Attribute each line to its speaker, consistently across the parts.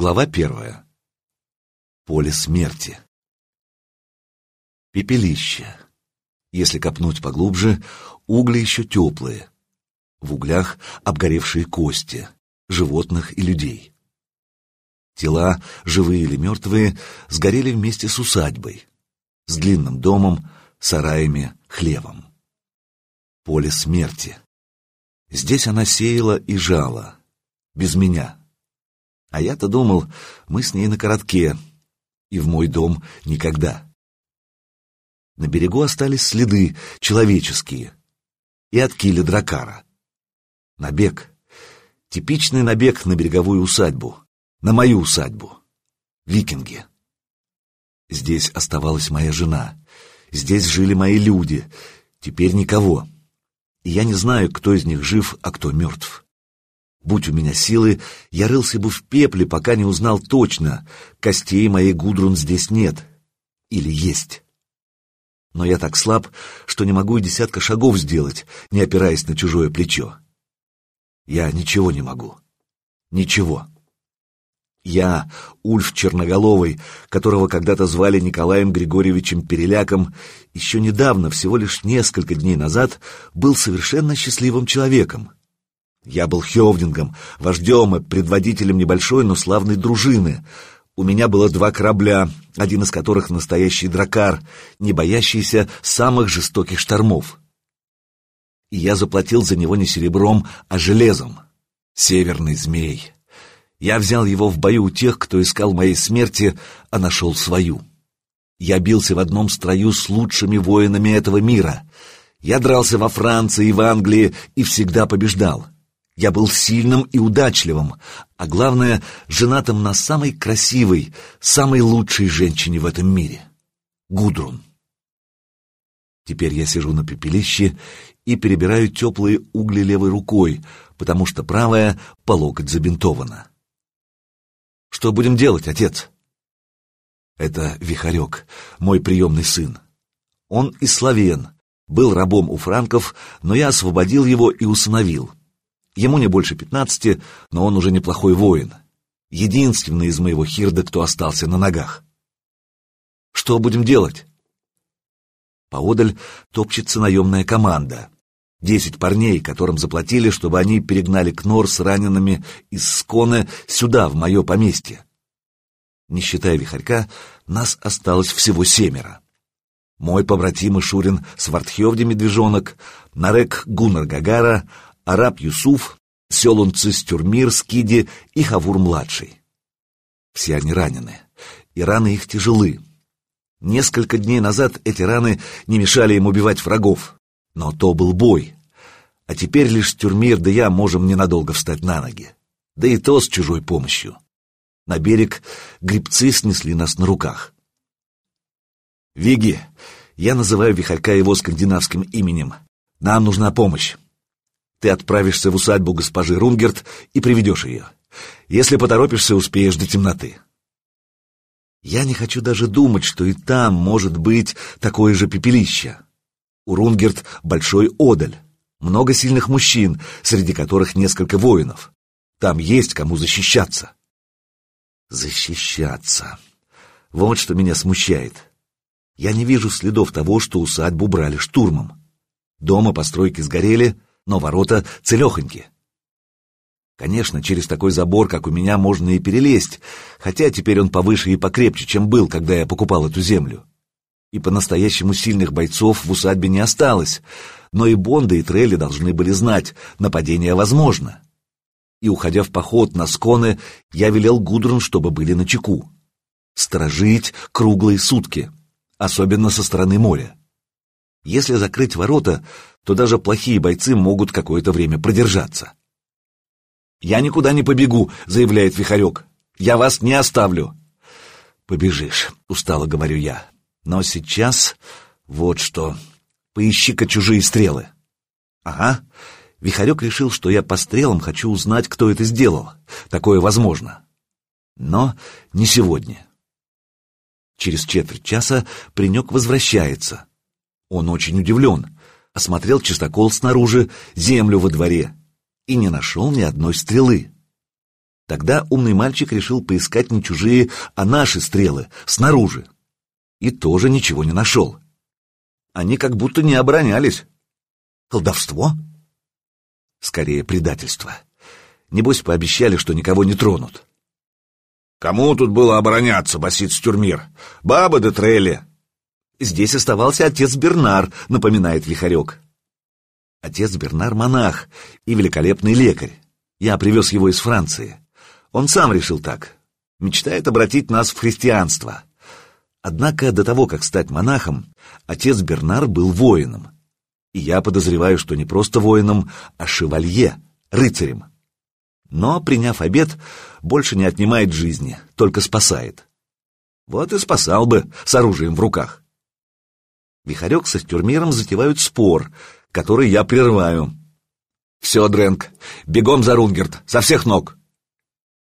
Speaker 1: Глава первая. Поле смерти. Пепелище. Если копнуть поглубже, угли еще теплые. В углях обгоревшие кости, животных и людей. Тела, живые или мертвые, сгорели вместе с усадьбой, с длинным домом, сараями, хлевом. Поле смерти. Здесь она сеяла и жала, без меня а я-то думал, мы с ней на коротке, и в мой дом никогда. На берегу остались следы, человеческие, и от киля дракара. Набег. Типичный набег на береговую усадьбу, на мою усадьбу. Викинги. Здесь оставалась моя жена, здесь жили мои люди, теперь никого. И я не знаю, кто из них жив, а кто мертв. Будь у меня силы, я рылся бы в пепле, пока не узнал точно, костей моей Гудрун здесь нет. Или есть. Но я так слаб, что не могу и десятка шагов сделать, не опираясь на чужое плечо. Я ничего не могу. Ничего. Я, Ульф Черноголовый, которого когда-то звали Николаем Григорьевичем Переляком, еще недавно, всего лишь несколько дней назад, был совершенно счастливым человеком — я был хевдингом, вождем и предводителем небольшой, но славной дружины. У меня было два корабля, один из которых настоящий дракар, не боящийся самых жестоких штормов. И я заплатил за него не серебром, а железом. Северный змей. Я взял его в бою у тех, кто искал моей смерти, а нашел свою. Я бился в одном строю с лучшими воинами этого мира. Я дрался во Франции и в Англии и всегда побеждал. Я был сильным и удачливым, а главное, женатым на самой красивой, самой лучшей женщине в этом мире — Гудрун. Теперь я сижу на пепелище и перебираю теплые угли левой рукой, потому что правая по локоть забинтована. Что будем делать, отец? Это Вихарек, мой приемный сын. Он из Словен, был рабом у франков, но я освободил его и усыновил. Ему не больше пятнадцати, но он уже неплохой воин. Единственный из моего хирда, кто остался на ногах. Что будем делать? Поодаль топчется наемная команда. Десять парней, которым заплатили, чтобы они перегнали Кнор с ранеными из Сконы сюда, в мое поместье. Не считая Вихарька, нас осталось всего семеро. Мой побратим Шурин Свартхевди Медвежонок, Нарек Гуннар Гагара, араб Юсуф, Селун Цистюрмир, Скиди и Хавур-младший. Все они ранены, и раны их тяжелы. Несколько дней назад эти раны не мешали им убивать врагов, но то был бой. А теперь лишь Тюрмир да я можем ненадолго встать на ноги. Да и то с чужой помощью. На берег грибцы снесли нас на руках. «Виги, я называю Вихалька его скандинавским именем. Нам нужна помощь. Ты отправишься в усадьбу госпожи Рунгерт и приведешь ее. Если поторопишься, успеешь до темноты. Я не хочу даже думать, что и там может быть такое же пепелище. У Рунгерт большой одаль, много сильных мужчин, среди которых несколько воинов. Там есть кому защищаться. Защищаться. Вот что меня смущает. Я не вижу следов того, что усадьбу брали штурмом. Дома постройки сгорели, но ворота целехоньки. Конечно, через такой забор, как у меня, можно и перелезть, хотя теперь он повыше и покрепче, чем был, когда я покупал эту землю. И по-настоящему сильных бойцов в усадьбе не осталось, но и Бонда и Трелли должны были знать, нападение возможно. И, уходя в поход на Сконы, я велел Гудрун, чтобы были на чеку. Сторожить круглые сутки, особенно со стороны моря. Если закрыть ворота, то даже плохие бойцы могут какое-то время продержаться. «Я никуда не побегу», — заявляет Вихарек. «Я вас не оставлю». «Побежишь», — устало говорю я. «Но сейчас вот что. Поищи-ка чужие стрелы». «Ага». Вихарек решил, что я по стрелам хочу узнать, кто это сделал. Такое возможно. Но не сегодня. Через четверть часа Принек возвращается. Он очень удивлен осмотрел чистокол снаружи, землю во дворе и не нашел ни одной стрелы. Тогда умный мальчик решил поискать не чужие, а наши стрелы, снаружи. И тоже ничего не нашел. Они как будто не оборонялись. Колдовство? Скорее, предательство. Небось, пообещали, что никого не тронут.
Speaker 2: «Кому тут было обороняться?» — басит Стюрмир. «Баба де Трелли».
Speaker 1: «Здесь оставался отец Бернар», — напоминает Вихарек. Отец Бернар — монах и великолепный лекарь. Я привез его из Франции. Он сам решил так. Мечтает обратить нас в христианство. Однако до того, как стать монахом, отец Бернар был воином. И я подозреваю, что не просто воином, а шевалье, рыцарем. Но, приняв обед, больше не отнимает жизни, только спасает. Вот и спасал бы с оружием в руках. Вихарек со стюрмиром затевают спор, который я прерываю. «Все, Дрэнк, бегом за Рунгерт, со всех ног!»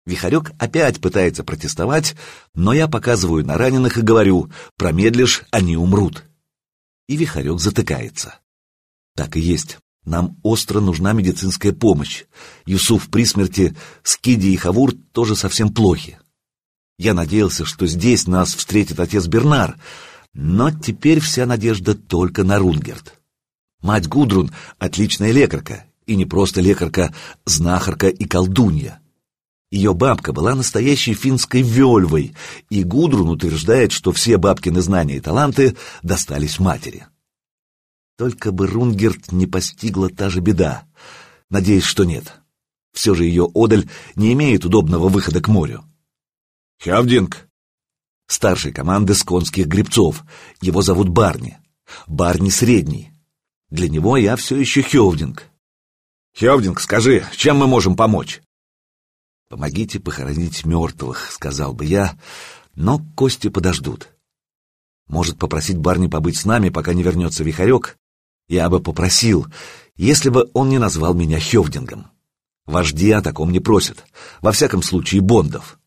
Speaker 1: Вихарек опять пытается протестовать, но я показываю на раненых и говорю, промедлишь, они умрут. И Вихарек затыкается. Так и есть. Нам остро нужна медицинская помощь. Юсуф при смерти, Скиди и Хавур тоже совсем плохи. Я надеялся, что здесь нас встретит отец Бернар, но теперь вся надежда только на Рунгерт. Мать Гудрун — отличная лекарка, и не просто лекарка, знахарка и колдунья. Ее бабка была настоящей финской вельвой, и Гудрун утверждает, что все бабкины знания и таланты достались матери. Только бы Рунгерт не постигла та же беда. Надеюсь, что нет. Все же ее одаль не имеет удобного выхода к морю.
Speaker 2: Хявдинг.
Speaker 1: Старший команды сконских гребцов. Его зовут Барни. Барни средний. Для него я все еще Хевдинг.
Speaker 2: Хевдинг, скажи, чем мы можем помочь?
Speaker 1: Помогите похоронить мертвых, сказал бы я, но кости подождут. Может попросить Барни побыть с нами, пока не вернется Вихарек? Я бы попросил, если бы он не назвал меня Хевдингом. Вожди о таком не просят, во всяком случае Бондов.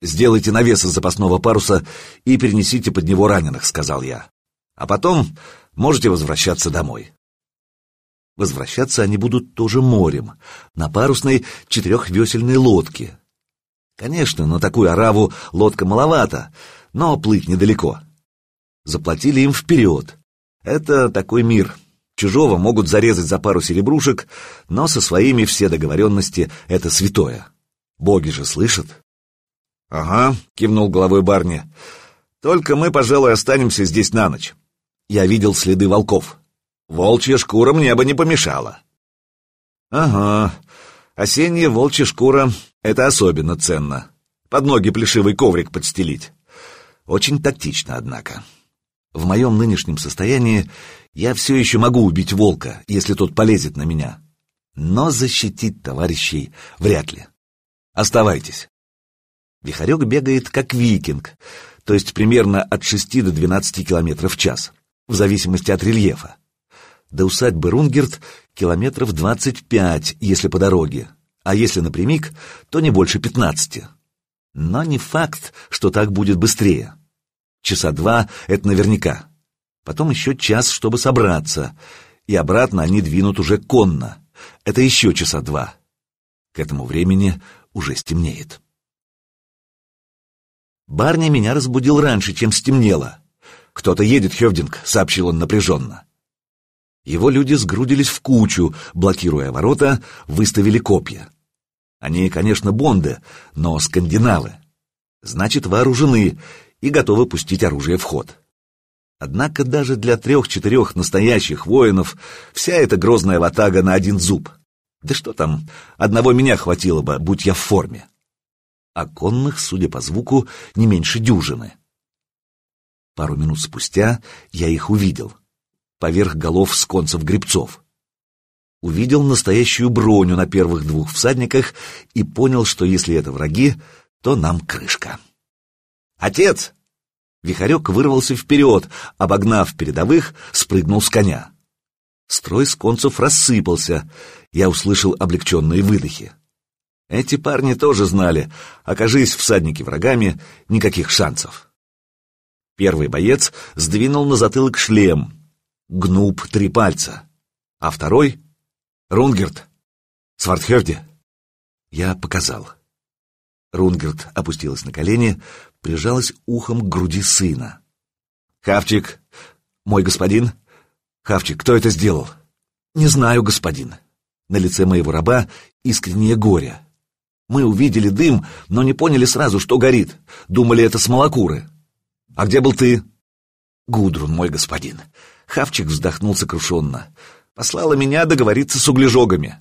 Speaker 1: «Сделайте навес из запасного паруса и перенесите под него раненых», — сказал я. «А потом можете возвращаться домой». Возвращаться они будут тоже морем, на парусной четырехвесельной лодке. Конечно, на такую ораву лодка маловато, но плыть недалеко. Заплатили им вперед, это такой мир. Чужого могут зарезать за пару серебрушек, но со своими все договоренности — это святое. Боги же слышат.
Speaker 2: — Ага, — кивнул головой Барни. — Только мы, пожалуй, останемся здесь на ночь. Я видел следы волков. Волчья шкура мне бы не помешала. — Ага, осенняя волчья шкура — это особенно ценно. Под ноги плешивый коврик подстелить. Очень тактично, однако. В моем нынешнем состоянии я все еще могу убить волка, если тот полезет на меня. Но защитить товарищей вряд ли. Оставайтесь. Вихарек бегает как викинг, то есть примерно от 6 до 12 километров в час, в зависимости от рельефа. До усадьбы Рунгерт километров 25, если по дороге, а если напрямик, то не больше 15. Но не факт, что так будет быстрее. Часа два — это наверняка. Потом еще час, чтобы собраться. И обратно они двинут уже конно. Это еще часа два. К этому времени уже стемнеет. Барни меня разбудил раньше, чем стемнело. «Кто-то едет, Хевдинг», — сообщил он напряженно. Его люди сгрудились в кучу, блокируя ворота, выставили копья. Они, конечно, бонды, но скандинавы. Значит, вооружены и готовы пустить оружие в ход. Однако даже для трех-четырех настоящих воинов вся эта грозная ватага на один зуб. Да что там, одного меня хватило бы, будь я в форме. А конных, судя по звуку, не меньше дюжины. Пару минут спустя я их увидел. Поверх голов сконцев гребцов. Увидел настоящую броню на первых двух всадниках и понял, что если это враги, то нам крышка. «Отец!» Вихарек вырвался вперед, обогнав передовых, спрыгнул с коня. Строй с концов рассыпался, я услышал облегченные выдохи. Эти парни тоже знали, окажись всадники врагами, никаких шансов. Первый боец сдвинул на затылок шлем, гнуб три пальца, а второй — Рунгерт, Свардхевде. Я показал. Рунгерт опустилась на колени, прижалась ухом к груди сына. «Хавчик, мой господин? Хавчик, кто это сделал?» «Не знаю, господин». На лице моего раба искреннее горе. Мы увидели дым, но не поняли сразу, что горит. Думали, это смолокуры. «А где был ты?» «Гудрун, мой господин». Хавчик вздохнул сокрушенно. «Послала меня договориться с углежогами».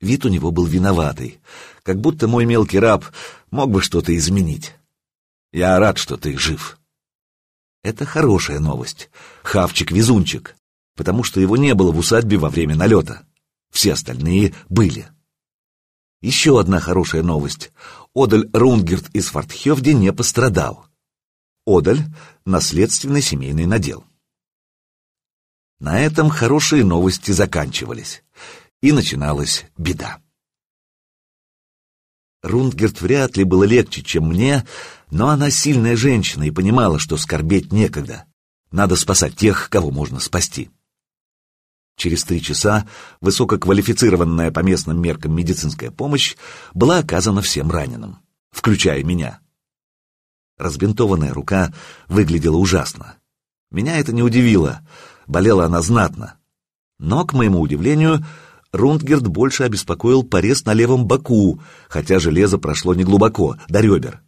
Speaker 2: Вид у него был виноватый, как будто мой мелкий раб мог бы что-то изменить. «Я рад, что ты жив». Это хорошая новость. Хавчик-везунчик, потому что его не было в усадьбе во время налета. Все остальные были. Еще одна хорошая новость. Одаль Рунгерт из Фортхевди не пострадал. Одаль — наследственный семейный надел. На этом хорошие новости заканчивались, и начиналась беда. Рундгерт вряд ли было легче, чем мне, но она сильная женщина и понимала, что скорбеть некогда. Надо спасать тех, кого можно спасти. Через три часа высококвалифицированная по местным меркам медицинская помощь была оказана всем раненым, включая меня. Разбинтованная рука выглядела ужасно. Меня это не удивило, болела она знатно. Но, к моему удивлению, Рундгерт больше обеспокоил порез на левом боку, хотя железо прошло неглубоко, до ребер.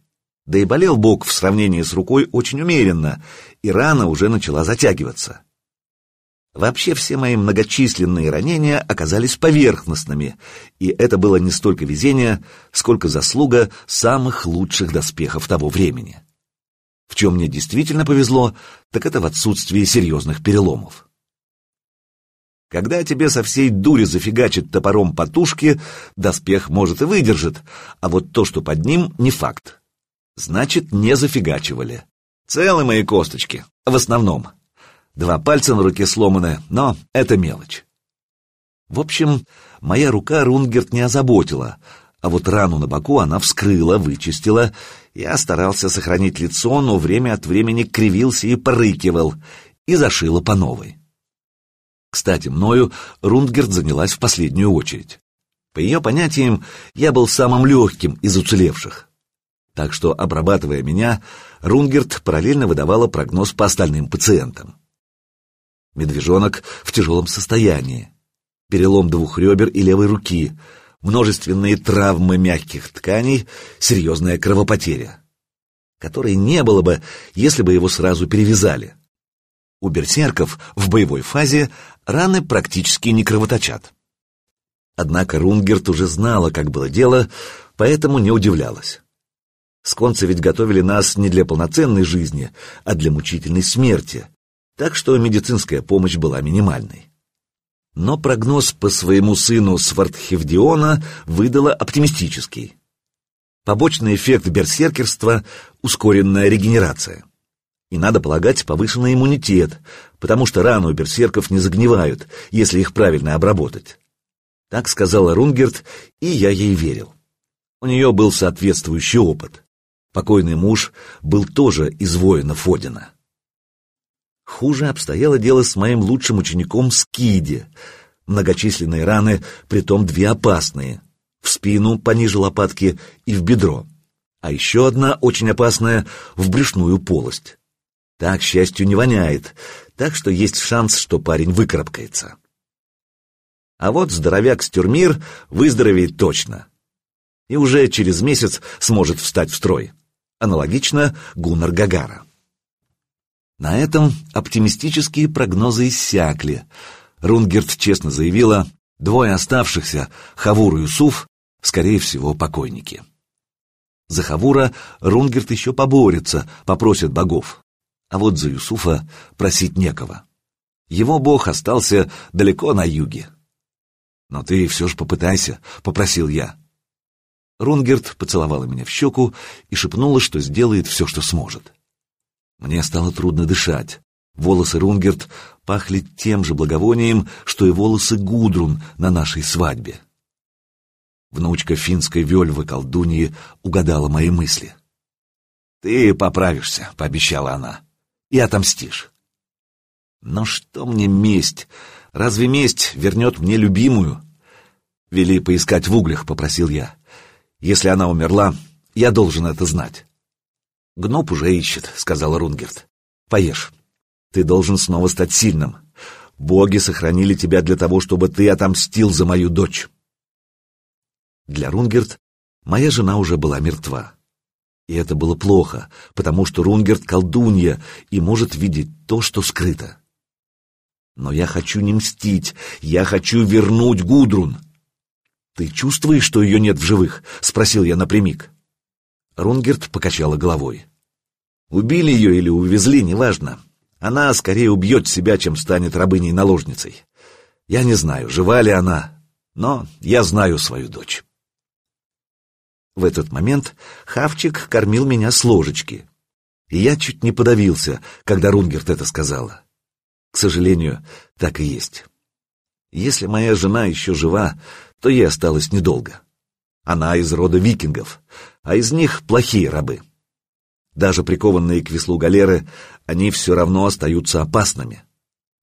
Speaker 2: Да и болел бок в сравнении с рукой очень умеренно, и рана уже начала затягиваться. Вообще все мои многочисленные ранения оказались поверхностными, и это было не столько везение, сколько заслуга самых лучших доспехов того времени. В чем мне действительно повезло, так это в отсутствии серьезных переломов. Когда тебе со всей дури зафигачит топором по тушке, доспех, может, и выдержит, а вот то, что под ним, не факт. Значит, не зафигачивали. Целы мои косточки, в основном. Два пальца на руке сломаны, но это мелочь. В общем, моя рука Рунгерт не озаботила, а вот рану на боку она вскрыла, вычистила. Я старался сохранить лицо, но время от времени кривился и порыкивал, и зашила по новой. Кстати, мною Рундгерт занялась в последнюю очередь. По ее понятиям, я был самым легким из уцелевших. Так что, обрабатывая меня, Рунгерт параллельно выдавала прогноз по остальным пациентам. Медвежонок в тяжелом состоянии. Перелом двух ребер и левой руки — множественные травмы мягких тканей, серьезная кровопотеря, которой не было бы, если бы его сразу перевязали. У берсерков в боевой фазе раны практически не кровоточат. Однако Рунгерт уже знала, как было дело, поэтому не удивлялась. Сконцы ведь готовили нас не для полноценной жизни, а для мучительной смерти, так что медицинская помощь была минимальной но прогноз по своему сыну Свардхевдиона выдала оптимистический. Побочный эффект берсеркерства — ускоренная регенерация. И надо полагать повышенный иммунитет, потому что раны у берсерков не загнивают, если их правильно обработать. Так сказала Рунгерт, и я ей верил. У нее был соответствующий опыт. Покойный муж был тоже из воинов Одина. Хуже обстояло дело с моим лучшим учеником Скиди. Многочисленные раны, притом две опасные. В спину, пониже лопатки и в бедро. А еще одна, очень опасная, в брюшную полость. Так, счастью, не воняет, так что есть шанс, что парень выкарабкается. А вот здоровяк Стюрмир выздоровеет точно. И уже через месяц сможет встать в строй. Аналогично Гуннар Гагара. На этом оптимистические прогнозы иссякли. Рунгерт честно заявила, двое оставшихся, Хавур и Юсуф, скорее всего, покойники. За Хавура Рунгерт еще поборется, попросит богов. А вот за Юсуфа просить некого. Его бог остался далеко на юге. «Но ты все же попытайся», — попросил я. Рунгерт поцеловала меня в щеку и шепнула, что сделает все, что сможет. Мне стало трудно дышать. Волосы Рунгерт пахли тем же благовонием, что и волосы Гудрун на нашей свадьбе. Внучка финской вельвы колдуньи угадала мои мысли. «Ты поправишься», — пообещала она, — «и отомстишь». «Но что мне месть? Разве месть вернет мне любимую?» «Вели поискать в углях», — попросил я. «Если она умерла,
Speaker 1: Я должен это знать. Гноп уже ищет, сказал Рунгерт. Поешь. Ты должен снова стать сильным. Боги сохранили тебя для того, чтобы ты отомстил за мою дочь. Для Рунгерт моя жена уже была мертва. И это было плохо, потому что Рунгерт колдунья и может видеть то, что скрыто. Но я хочу не мстить, я хочу вернуть Гудрун. Ты чувствуешь, что ее нет в живых? Спросил я напрямик. Рунгерт покачала головой. Убили ее или увезли, неважно. Она скорее убьет себя, чем станет рабыней-наложницей. Я не знаю, жива ли она, но я знаю свою дочь. В этот момент Хавчик кормил меня с ложечки. И я чуть не подавился, когда Рунгерт это сказала. К сожалению, так и есть. Если моя жена еще жива, то ей осталось недолго. Она из рода викингов, а из них плохие рабы. Даже прикованные к веслу галеры, они все равно остаются опасными,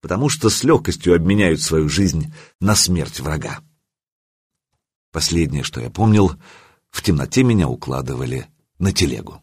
Speaker 1: потому что с легкостью обменяют свою жизнь на смерть врага. Последнее, что я помнил, в темноте меня укладывали на телегу.